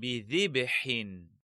بذبح